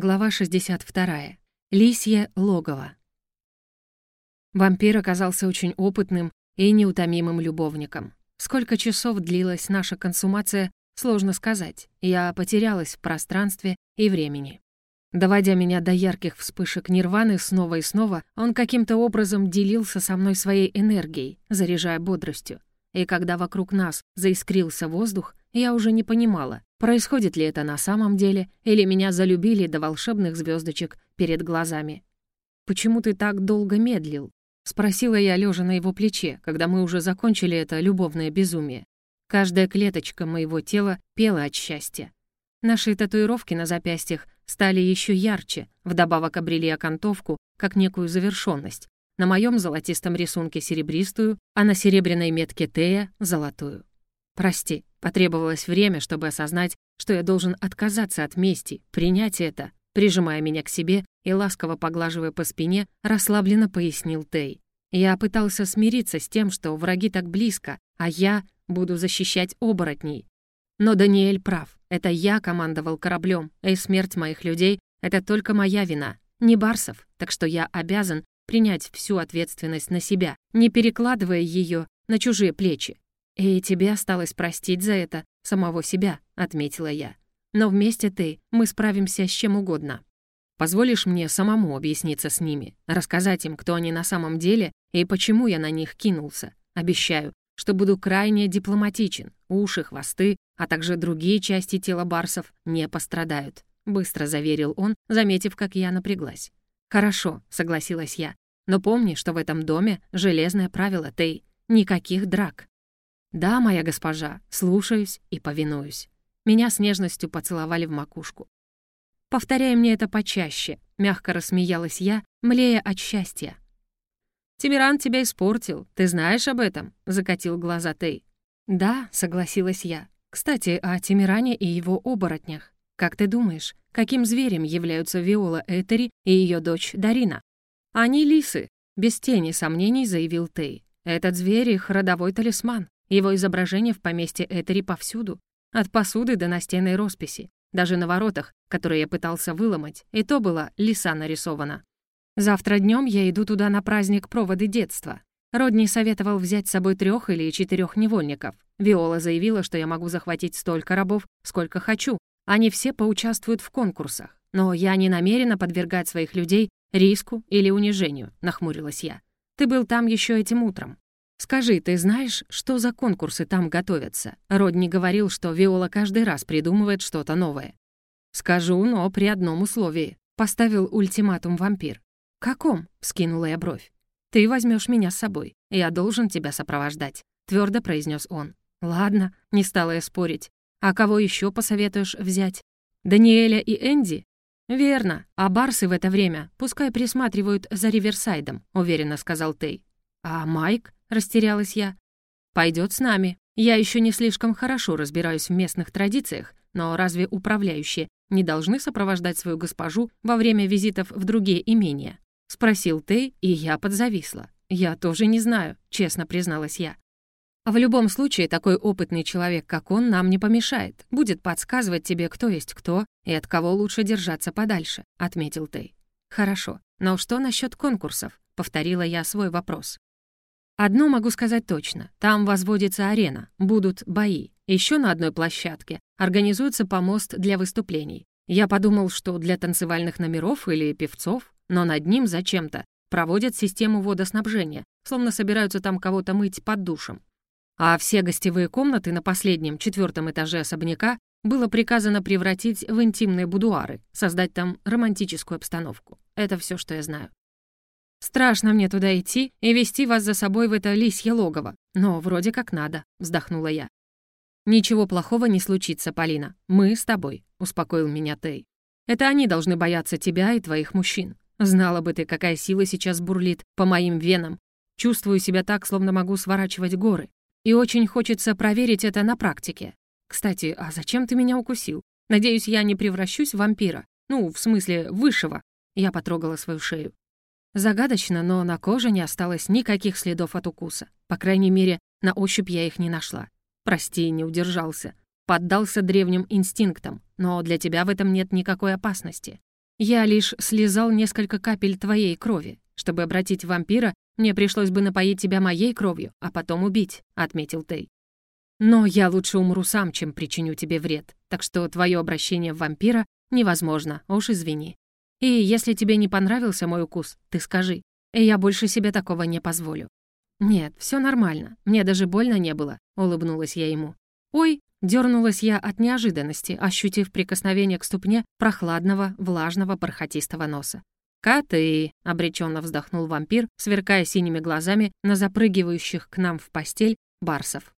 Глава 62. Лисье логово. Вампир оказался очень опытным и неутомимым любовником. Сколько часов длилась наша консумация, сложно сказать. Я потерялась в пространстве и времени. Доводя меня до ярких вспышек нирваны снова и снова, он каким-то образом делился со мной своей энергией, заряжая бодростью. И когда вокруг нас заискрился воздух, я уже не понимала, происходит ли это на самом деле, или меня залюбили до волшебных звездочек перед глазами. «Почему ты так долго медлил?» — спросила я, лежа на его плече, когда мы уже закончили это любовное безумие. Каждая клеточка моего тела пела от счастья. Наши татуировки на запястьях стали еще ярче, вдобавок обрели окантовку, как некую завершенность. На моем золотистом рисунке серебристую, а на серебряной метке Тея — золотую. «Прости», потребовалось время, чтобы осознать, что я должен отказаться от мести, принять это, прижимая меня к себе и ласково поглаживая по спине, расслабленно пояснил Тей. Я пытался смириться с тем, что враги так близко, а я буду защищать оборотней. Но Даниэль прав. Это я командовал кораблем, и смерть моих людей — это только моя вина, не Барсов, так что я обязан принять всю ответственность на себя, не перекладывая ее на чужие плечи. «И тебе осталось простить за это самого себя», — отметила я. «Но вместе ты, мы справимся с чем угодно. Позволишь мне самому объясниться с ними, рассказать им, кто они на самом деле и почему я на них кинулся. Обещаю, что буду крайне дипломатичен, уши, хвосты, а также другие части тела барсов не пострадают», — быстро заверил он, заметив, как я напряглась. «Хорошо», — согласилась я, «но помни, что в этом доме железное правило, Тей, никаких драк». «Да, моя госпожа, слушаюсь и повинуюсь». Меня с нежностью поцеловали в макушку. «Повторяй мне это почаще», — мягко рассмеялась я, млея от счастья. «Тимиран тебя испортил, ты знаешь об этом?» — закатил глаза Тей. «Да», — согласилась я. «Кстати, о Тимиране и его оборотнях. Как ты думаешь, каким зверем являются Виола Этери и ее дочь Дарина?» «Они лисы», — без тени сомнений заявил Тей. «Этот зверь — их родовой талисман. Его изображение в поместье Этери повсюду, от посуды до настенной росписи. Даже на воротах, которые я пытался выломать, и то была лиса нарисована. Завтра днем я иду туда на праздник проводы детства. Родни советовал взять с собой трех или четырех невольников. Виола заявила, что я могу захватить столько рабов, сколько хочу. Они все поучаствуют в конкурсах. Но я не намерена подвергать своих людей риску или унижению, нахмурилась я. Ты был там еще этим утром. «Скажи, ты знаешь, что за конкурсы там готовятся?» Родни говорил, что Виола каждый раз придумывает что-то новое. «Скажу, но при одном условии», — поставил ультиматум вампир. «Каком?» — скинула я бровь. «Ты возьмешь меня с собой. Я должен тебя сопровождать», — твердо произнес он. «Ладно», — не стала я спорить. «А кого еще посоветуешь взять? Даниэля и Энди?» «Верно. А барсы в это время пускай присматривают за Риверсайдом», — уверенно сказал Тей. «А Майк?» — растерялась я. Пойдет с нами. Я еще не слишком хорошо разбираюсь в местных традициях, но разве управляющие не должны сопровождать свою госпожу во время визитов в другие имения?» — спросил Тей, и я подзависла. «Я тоже не знаю», — честно призналась я. «В любом случае, такой опытный человек, как он, нам не помешает. Будет подсказывать тебе, кто есть кто и от кого лучше держаться подальше», — отметил Тей. «Хорошо. Но что насчет конкурсов?» — повторила я свой вопрос. Одно могу сказать точно. Там возводится арена, будут бои. Еще на одной площадке организуется помост для выступлений. Я подумал, что для танцевальных номеров или певцов, но над ним зачем-то проводят систему водоснабжения, словно собираются там кого-то мыть под душем. А все гостевые комнаты на последнем, четвертом этаже особняка было приказано превратить в интимные будуары, создать там романтическую обстановку. Это все, что я знаю. «Страшно мне туда идти и вести вас за собой в это лисье логово, но вроде как надо», — вздохнула я. «Ничего плохого не случится, Полина. Мы с тобой», — успокоил меня Тей. «Это они должны бояться тебя и твоих мужчин. Знала бы ты, какая сила сейчас бурлит по моим венам. Чувствую себя так, словно могу сворачивать горы. И очень хочется проверить это на практике. Кстати, а зачем ты меня укусил? Надеюсь, я не превращусь в вампира. Ну, в смысле, высшего». Я потрогала свою шею. Загадочно, но на коже не осталось никаких следов от укуса. По крайней мере, на ощупь я их не нашла. Прости, не удержался. Поддался древним инстинктам, но для тебя в этом нет никакой опасности. Я лишь слезал несколько капель твоей крови. Чтобы обратить вампира, мне пришлось бы напоить тебя моей кровью, а потом убить», — отметил Тей. «Но я лучше умру сам, чем причиню тебе вред, так что твое обращение в вампира невозможно, уж извини. И если тебе не понравился мой укус, ты скажи, и я больше себе такого не позволю». «Нет, все нормально, мне даже больно не было», — улыбнулась я ему. «Ой, Дернулась я от неожиданности, ощутив прикосновение к ступне прохладного, влажного, бархатистого носа. «Коты!» — обреченно вздохнул вампир, сверкая синими глазами на запрыгивающих к нам в постель барсов.